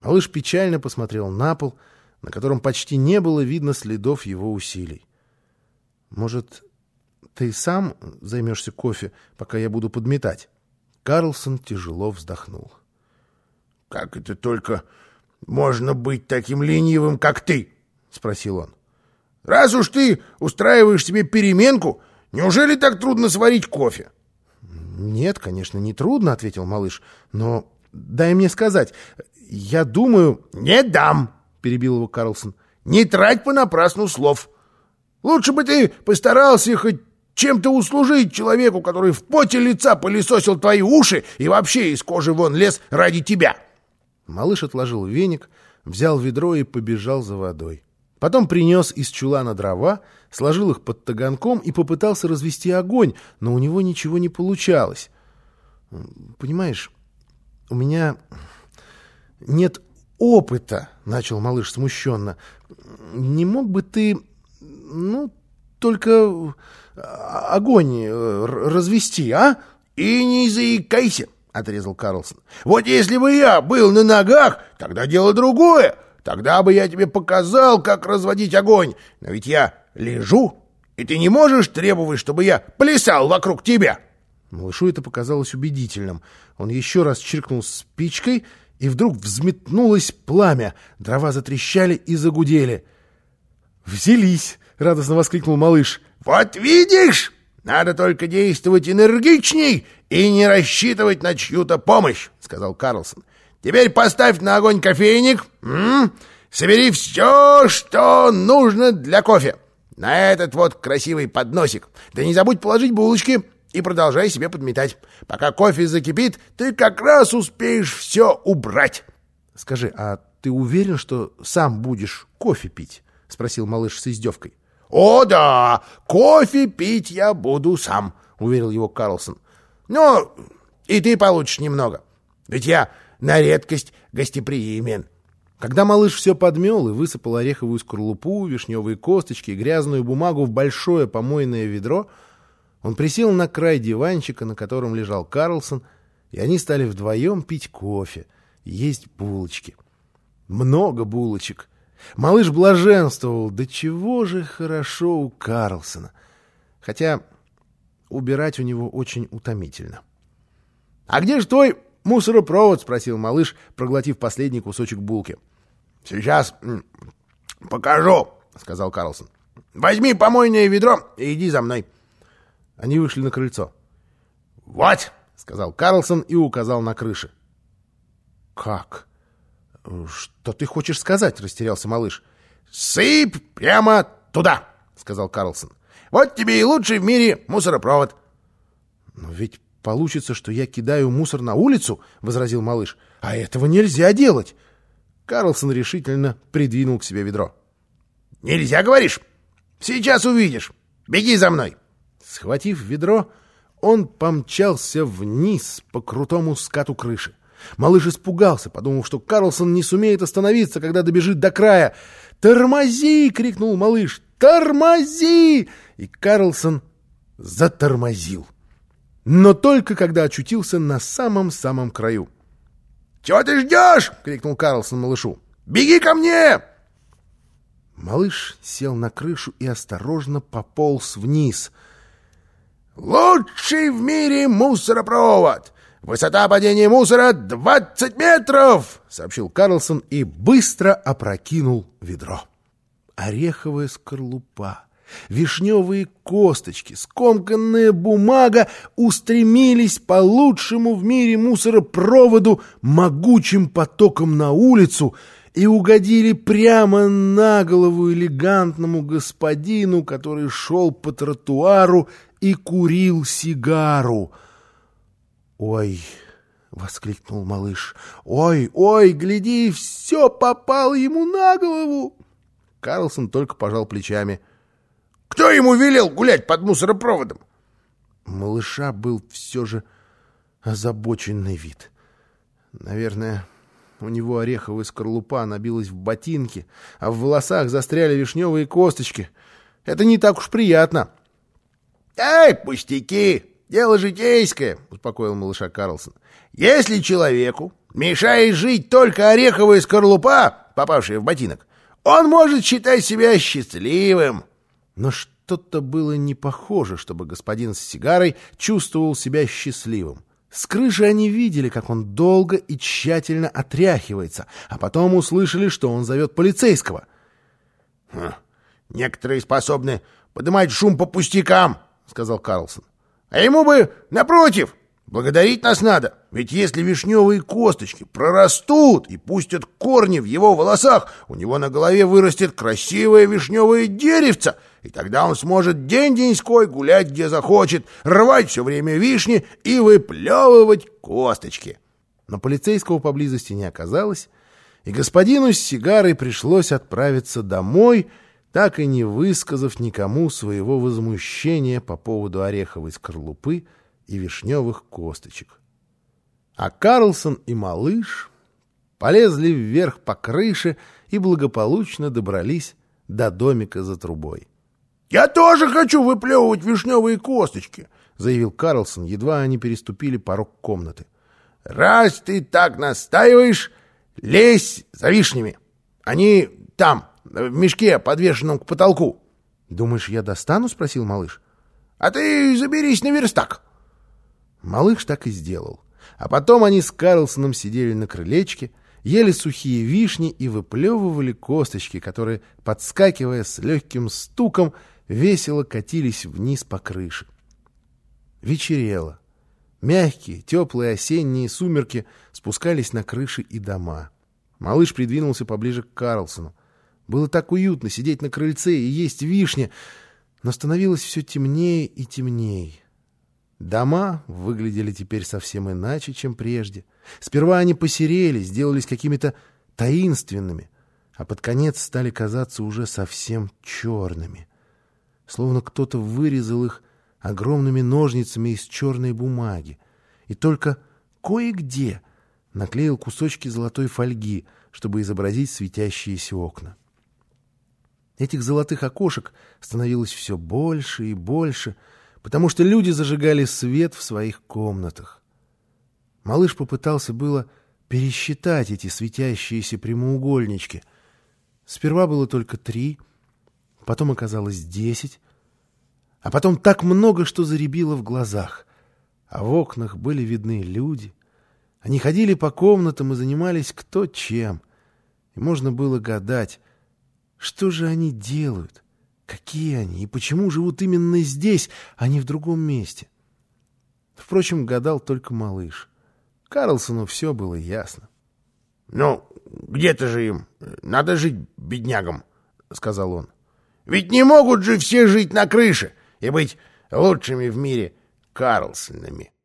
Малыш печально посмотрел на пол, на котором почти не было видно следов его усилий. «Может, ты сам займешься кофе, пока я буду подметать?» Карлсон тяжело вздохнул. «Как это только можно быть таким ленивым, как ты?» — спросил он. «Раз уж ты устраиваешь себе переменку, неужели так трудно сварить кофе?» «Нет, конечно, не трудно», — ответил малыш, — «но дай мне сказать, я думаю...» «Не дам!» — перебил его Карлсон. «Не трать понапрасну слов. Лучше бы ты постарался хоть чем-то услужить человеку, который в поте лица пылесосил твои уши и вообще из кожи вон лез ради тебя». Малыш отложил веник, взял ведро и побежал за водой. Потом принес из чулана дрова, сложил их под таганком и попытался развести огонь, но у него ничего не получалось. «Понимаешь, у меня нет опыта», — начал малыш смущенно. «Не мог бы ты, ну, только огонь э, развести, а?» «И не заикайся», — отрезал Карлсон. «Вот если бы я был на ногах, тогда дело другое». Тогда бы я тебе показал, как разводить огонь. Но ведь я лежу, и ты не можешь требовать, чтобы я плясал вокруг тебя. Малышу это показалось убедительным. Он еще раз чиркнул спичкой, и вдруг взметнулось пламя. Дрова затрещали и загудели. «Взялись!» — радостно воскликнул малыш. «Вот видишь! Надо только действовать энергичней и не рассчитывать на чью-то помощь», — сказал Карлсон. Теперь поставь на огонь кофейник. М собери все, что нужно для кофе. На этот вот красивый подносик. Да не забудь положить булочки и продолжай себе подметать. Пока кофе закипит, ты как раз успеешь все убрать. Скажи, а ты уверен, что сам будешь кофе пить? Спросил малыш с издевкой. О, да, кофе пить я буду сам, уверил его Карлсон. Но и ты получишь немного. Ведь я на редкость гостеприимен. Когда малыш все подмел и высыпал ореховую скорлупу, вишневые косточки и грязную бумагу в большое помойное ведро, он присел на край диванчика, на котором лежал Карлсон, и они стали вдвоем пить кофе есть булочки. Много булочек. Малыш блаженствовал. Да чего же хорошо у Карлсона. Хотя убирать у него очень утомительно. — А где же твой «Мусоропровод?» — спросил малыш, проглотив последний кусочек булки. «Сейчас покажу», — сказал Карлсон. «Возьми помойное ведро и иди за мной». Они вышли на крыльцо. «Вот!» — сказал Карлсон и указал на крыши. «Как? Что ты хочешь сказать?» — растерялся малыш. «Сыпь прямо туда!» — сказал Карлсон. «Вот тебе и лучший в мире мусоропровод». «Но ведь Получится, что я кидаю мусор на улицу, — возразил малыш. — А этого нельзя делать. Карлсон решительно придвинул к себе ведро. — Нельзя, говоришь? Сейчас увидишь. Беги за мной. Схватив ведро, он помчался вниз по крутому скату крыши. Малыш испугался, подумав, что Карлсон не сумеет остановиться, когда добежит до края. «Тормози!» — крикнул малыш. «Тормози!» И Карлсон затормозил но только когда очутился на самом-самом краю. «Чего ты ждешь?» — крикнул Карлсон малышу. «Беги ко мне!» Малыш сел на крышу и осторожно пополз вниз. «Лучший в мире мусоропровод! Высота падения мусора — двадцать метров!» — сообщил Карлсон и быстро опрокинул ведро. Ореховая скорлупа Вишневые косточки, скомканная бумага устремились по лучшему в мире мусоропроводу могучим потоком на улицу и угодили прямо на голову элегантному господину, который шел по тротуару и курил сигару. «Ой!» — воскликнул малыш. «Ой, ой, гляди, все попало ему на голову!» Карлсон только пожал плечами — кто ему велел гулять под мусоропроводом? Малыша был все же озабоченный вид. Наверное, у него ореховая скорлупа набилась в ботинки, а в волосах застряли вишневые косточки. Это не так уж приятно. — Эй, пустяки! Дело житейское, — успокоил малыша Карлсон. — Если человеку мешает жить только ореховая скорлупа, попавшая в ботинок, он может считать себя счастливым. Но что-то было не похоже, чтобы господин с сигарой чувствовал себя счастливым. С крыши они видели, как он долго и тщательно отряхивается, а потом услышали, что он зовет полицейского. Хм, «Некоторые способны поднимать шум по пустякам», — сказал Карлсон. «А ему бы, напротив, благодарить нас надо. Ведь если вишневые косточки прорастут и пустят корни в его волосах, у него на голове вырастет красивое вишневое деревце, и тогда он сможет день-деньской гулять где захочет, рвать все время вишни и выплевывать косточки. Но полицейского поблизости не оказалось, и господину с сигарой пришлось отправиться домой, так и не высказав никому своего возмущения по поводу ореховой скорлупы и вишневых косточек. А Карлсон и малыш полезли вверх по крыше и благополучно добрались до домика за трубой. «Я тоже хочу выплевывать вишневые косточки», — заявил Карлсон, едва они переступили порог комнаты. «Раз ты так настаиваешь, лезь за вишнями. Они там, в мешке, подвешенном к потолку». «Думаешь, я достану?» — спросил малыш. «А ты заберись на верстак». Малыш так и сделал. А потом они с Карлсоном сидели на крылечке, ели сухие вишни и выплевывали косточки, которые, подскакивая с легким стуком, весело катились вниз по крыше. Вечерело. Мягкие, теплые осенние сумерки спускались на крыши и дома. Малыш придвинулся поближе к Карлсону. Было так уютно сидеть на крыльце и есть вишни, но становилось все темнее и темнее. Дома выглядели теперь совсем иначе, чем прежде. Сперва они посерели, сделались какими-то таинственными, а под конец стали казаться уже совсем черными. Словно кто-то вырезал их огромными ножницами из черной бумаги. И только кое-где наклеил кусочки золотой фольги, чтобы изобразить светящиеся окна. Этих золотых окошек становилось все больше и больше — потому что люди зажигали свет в своих комнатах. Малыш попытался было пересчитать эти светящиеся прямоугольнички. Сперва было только три, потом оказалось десять, а потом так много, что заребило в глазах. А в окнах были видны люди. Они ходили по комнатам и занимались кто чем. И можно было гадать, что же они делают — Какие они и почему живут именно здесь, а не в другом месте? Впрочем, гадал только малыш. Карлсону все было ясно. — Ну, где-то же им надо жить беднягам, — сказал он. — Ведь не могут же все жить на крыше и быть лучшими в мире Карлсонами. —